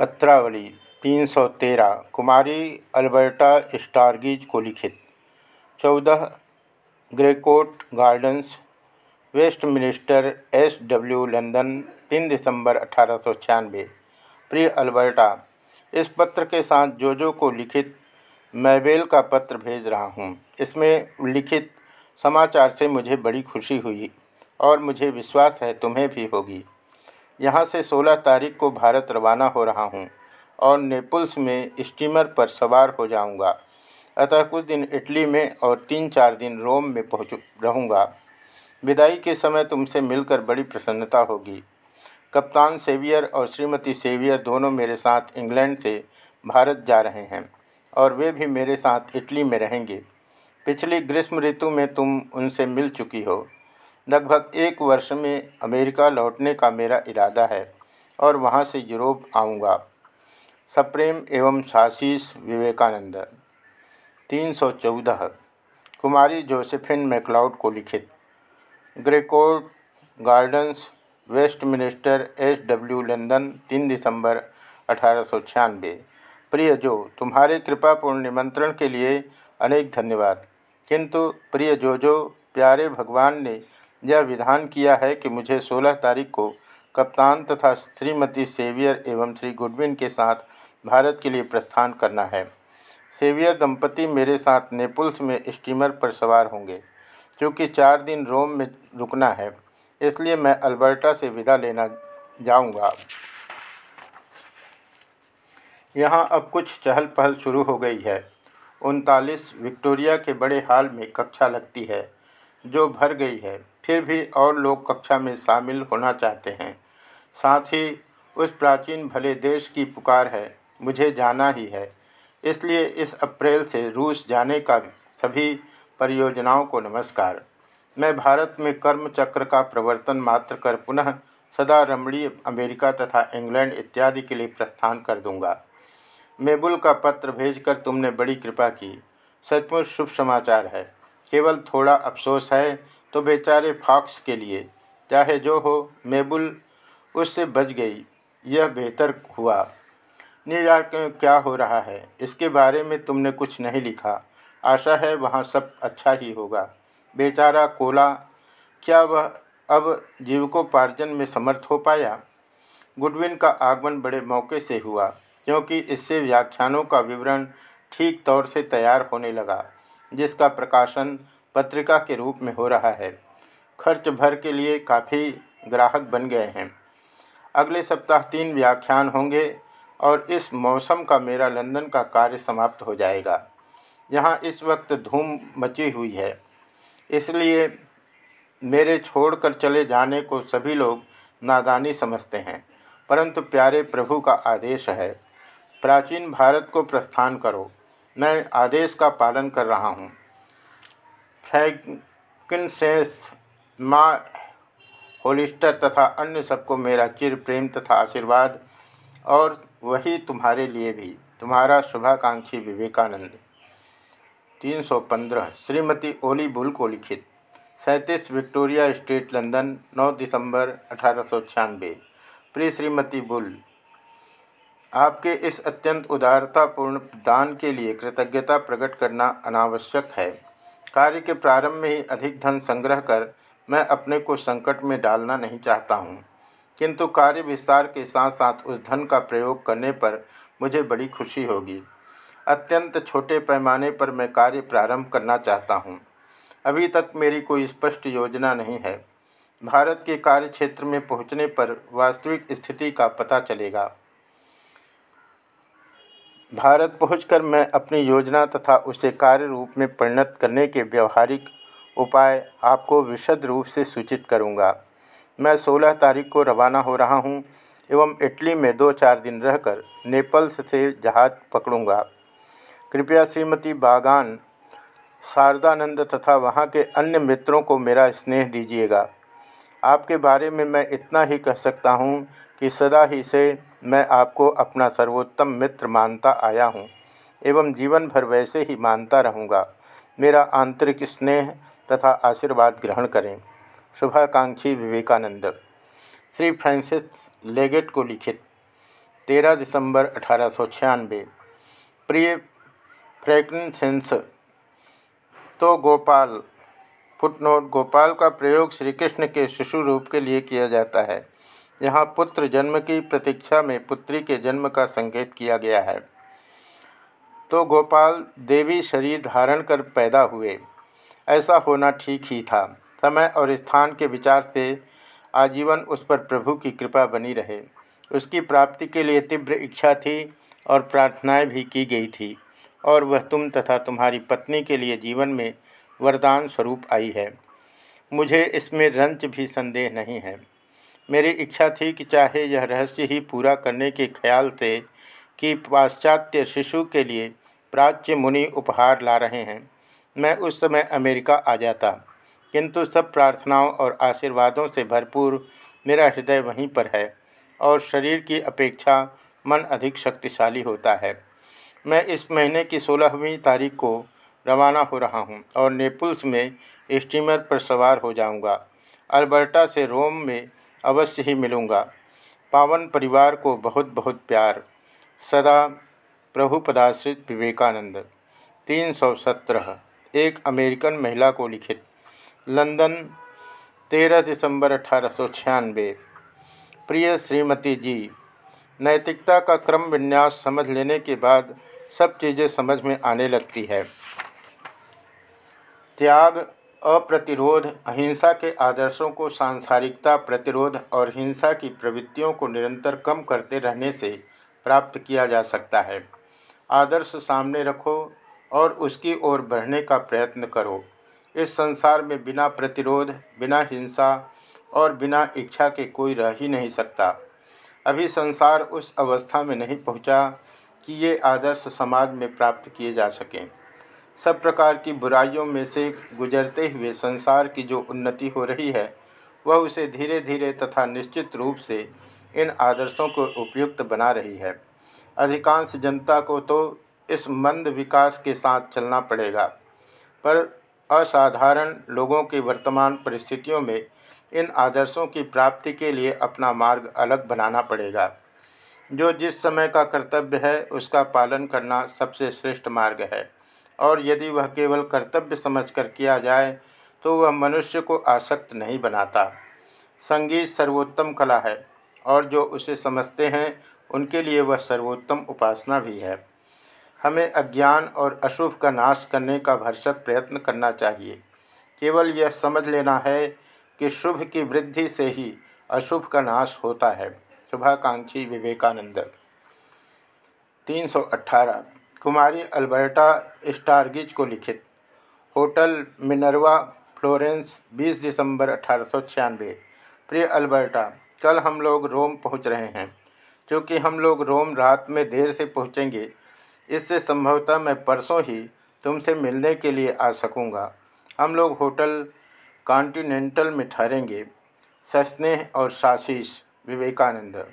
पत्रावली 313 कुमारी Alberta स्टारगीज को लिखित 14 Greycoat gardens Westminster S W London 3 दिसंबर अठारह सौ छियानवे। प्रिय अल्बर्टा, इस पत्र के साथ जोजो को लिखित मैबेल का पत्र भेज रहा हूँ। इसमें लिखित समाचार से मुझे बड़ी खुशी हुई और मुझे विश्वास है तुम्हें भी होगी। यहाँ से 16 तारीख को भारत रवाना हो रहा हूँ और नेपल्स में स्टीमर पर सवार हो जाऊँगा। अतः कुछ दिन इटली में और तीन चार दिन रोम में पहुँच, रहूँगा। विदाई के समय तुमसे मिलकर बड़ी प्रसन्नता होगी। कप्तान सेवियर और श्रीमती सेवियर दोनों मेरे साथ इंग्लैंड से भारत जा रहे हैं और वे भी मेरे साथ इटली में रहेंगे। पिछली ग्रीष्म ऋतु में तुम उनसे मिल चुकी हो। लगभग एक वर्ष में अमेरिका लौटने का मेरा इरादा है और वहाँ से यूरोप आऊँगा। सप्रेम एवं साशीष विवेकानंद। तीन सौ चौदह। कुमारी जोसेफिन मैकलाउड को लिखित। Greycoat gardens Westminster S W London, तीन दिसंबर अठारह सौ छियानबे प्रिय जो, तुम्हारे कृपापूर्ण निमंत्रण के लिए अनेक धन्यवाद। किंतु प्रिय जो जो, प्यारे भगवान ने यह विधान किया है कि मुझे 16 तारीख को कप्तान तथा श्रीमती सेवियर एवं श्री गुडविन के साथ भारत के लिए प्रस्थान करना है। सेवियर दंपति मेरे साथ नेपल्स में स्टीमर पर सवार होंगे, क्योंकि चार दिन रोम में रुकना है, इसलिए मैं अल्बर्टा से विदा लेना जाऊँगा। यहाँ अब कुछ चहल पहल शुरू हो गई है। उनतालीस विक्टोरिया के बड़े हाल में कक्षा लगती है। जो भर गई है, फिर भी और लोग कक्षा में शामिल होना चाहते हैं। साथ ही उस प्राचीन भले देश की पुकार है, मुझे जाना ही है। इसलिए इस अप्रैल से रूस जाने का सभी परियोजनाओं को नमस्कार। मैं भारत में कर्म चक्र का प्रवर्तन मात्र कर पुनः सदा रमणीय अमेरिका तथा इंग्लैंड इत्यादि के लिए प्रस्थान कर दूँगा। मेबुल का पत्र भेजकर तुमने बड़ी कृपा की। सचमुच शुभ समाचार है। केवल थोड़ा अफसोस है तो बेचारे फॉक्स के लिए। चाहे जो हो, मेबुल उससे बच गई। यह बेहतर हुआ। न्यूयॉर्क में क्या हो रहा है? इसके बारे में तुमने कुछ नहीं लिखा। आशा है वहाँ सब अच्छा ही होगा। बेचारा कोला, क्या वह अब जीविकोपार्जन में समर्थ हो पाया? गुडविन का आगमन बड़े मौके से हुआ, क्योंकि इससे व्याख्यानों का विवरण ठीक तौर से तैयार होने लगा। जिसका प्रकाशन पत्रिका के रूप में हो रहा है। खर्च भर के लिए काफ़ी ग्राहक बन गए हैं। अगले सप्ताह तीन व्याख्यान होंगे और इस मौसम का मेरा लंदन का कार्य समाप्त हो जाएगा। यहाँ इस वक्त धूम मची हुई है। इसलिए मेरे छोड़कर चले जाने को सभी लोग नादानी समझते हैं, परंतु प्यारे प्रभु का आदेश है, प्राचीन भारत को प्रस्थान करो। मैं आदेश का पालन कर रहा हूँ। फ्रैंकिनसेंस माँ, होलिस्टर तथा अन्य सबको मेरा चिर प्रेम तथा आशीर्वाद और वही तुम्हारे लिए भी। तुम्हारा शुभाकांक्षी विवेकानंद। 315 श्रीमती ओली बुल को लिखित। सैंतीस, विक्टोरिया स्ट्रीट, लंदन 9 दिसंबर अठारह प्रिय श्रीमती बुल आपके इस अत्यंत उदारतापूर्ण दान के लिए कृतज्ञता प्रकट करना अनावश्यक है। कार्य के प्रारंभ में ही अधिक धन संग्रह कर मैं अपने को संकट में डालना नहीं चाहता हूँ। किंतु कार्य विस्तार के साथ साथ उस धन का प्रयोग करने पर मुझे बड़ी खुशी होगी। अत्यंत छोटे पैमाने पर मैं कार्य प्रारंभ करना चाहता हूँ। अभी तक मेरी कोई स्पष्ट योजना नहीं है। भारत के कार्य क्षेत्र में पहुँचने पर वास्तविक स्थिति का पता चलेगा। भारत पहुंचकर मैं अपनी योजना तथा उसे कार्य रूप में परिणत करने के व्यवहारिक उपाय आपको विशद रूप से सूचित करूँगा। मैं 16 तारीख को रवाना हो रहा हूँ एवं इटली में दो चार दिन रहकर नेपल्स से जहाज़ पकड़ूँगा। कृपया श्रीमती बागान, शारदानंद तथा वहाँ के अन्य मित्रों को मेरा स्नेह दीजिएगा आपके बारे में मैं इतना ही कह सकता हूँ कि सदा ही से मैं आपको अपना सर्वोत्तम मित्र मानता आया हूँ, एवं जीवन भर वैसे ही मानता रहूँगा। मेरा आंतरिक स्नेह तथा आशीर्वाद ग्रहण करें। शुभाकांक्षी विवेकानंद। श्री फ्रांसिस लेगेट को लिखित। तेरह दिसंबर अठारह सौ छियानबे प्रिय फ्रैंकसेंस तो गोपाल, फुटनोट, गोपाल का प्रयोग श्री कृष्ण के शिशु रूप के लिए किया जाता है। यहाँ पुत्र जन्म की प्रतीक्षा में पुत्री के जन्म का संकेत किया गया है। तो गोपाल देवी शरीर धारण कर पैदा हुए। ऐसा होना ठीक ही था। समय और स्थान के विचार से आजीवन उस पर प्रभु की कृपा बनी रहे। उसकी प्राप्ति के लिए तीव्र इच्छा थी और प्रार्थनाएँ भी की गई थी। और वह तुम तथा तुम्हारी पत्नी के लिए जीवन में वरदान स्वरूप आई है। मुझे इसमें रंच भी संदेह नहीं है। मेरी इच्छा थी कि चाहे यह रहस्य ही पूरा करने के ख्याल से कि पाश्चात्य शिशु के लिए प्राच्य मुनि उपहार ला रहे हैं। मैं उस समय अमेरिका आ जाता। किंतु सब प्रार्थनाओं और आशीर्वादों से भरपूर मेरा हृदय वहीं पर है और शरीर की अपेक्षा मन अधिक शक्तिशाली होता है। मैं इस महीने की सोलहवीं तारीख को रवाना हो रहा हूँ और नेपल्स में स्टीमर पर सवार हो जाऊँगा। अल्बर्टा से रोम में अवश्य ही मिलूँगा। पावन परिवार को बहुत बहुत प्यार। सदा प्रभु पदाश्रित विवेकानंद। तीन सौ सत्रह। एक अमेरिकन महिला को लिखित। लंदन, तेरह दिसंबर अठारह सौ छियानवे। प्रिय श्रीमती जी, नैतिकता का क्रम विन्यास समझ लेने के बाद सब चीज़ें समझ में आने लगती है। त्याग अप्रतिरोध, अहिंसा के आदर्शों को सांसारिकता, प्रतिरोध और हिंसा की प्रवृत्तियों को निरंतर कम करते रहने से प्राप्त किया जा सकता है। आदर्श सामने रखो और उसकी ओर बढ़ने का प्रयत्न करो। इस संसार में बिना प्रतिरोध, बिना हिंसा और बिना इच्छा के कोई रह ही नहीं सकता। अभी संसार उस अवस्था में नहीं पहुँचा कि ये आदर्श समाज में प्राप्त किए जा सकें। सब प्रकार की बुराइयों में से गुजरते हुए संसार की जो उन्नति हो रही है, वह उसे धीरे धीरे तथा निश्चित रूप से इन आदर्शों को उपयुक्त बना रही है। अधिकांश जनता को तो इस मंद विकास के साथ चलना पड़ेगा, पर असाधारण लोगों की वर्तमान परिस्थितियों में इन आदर्शों की प्राप्ति के लिए अपना मार्ग अलग बनाना पड़ेगा। जो जिस समय का कर्तव्य है, उसका पालन करना सबसे श्रेष्ठ मार्ग है। और यदि वह केवल कर्तव्य समझकर किया जाए तो वह मनुष्य को आसक्त नहीं बनाता। संगीत सर्वोत्तम कला है, और जो उसे समझते हैं, उनके लिए वह सर्वोत्तम उपासना भी है। हमें अज्ञान और अशुभ का नाश करने का भरसक प्रयत्न करना चाहिए। केवल यह समझ लेना है कि शुभ की वृद्धि से ही अशुभ का नाश होता है। शुभाकांक्षी विवेकानंद। 318 कुमारी अल्बर्टा स्टारगिज को लिखित। होटल मिनरवा, फ्लोरेंस 20 दिसंबर अठारह सौ छियानवे। प्रिय अल्बर्टा, कल हम लोग रोम पहुँच रहे हैं। क्योंकि हम लोग रोम रात में देर से पहुँचेंगे, इससे संभवतः मैं परसों ही तुमसे मिलने के लिए आ सकूँगा। हम लोग होटल कॉन्टिनेंटल में ठहरेंगे, सस्नेह और साशीष, विवेकानंद।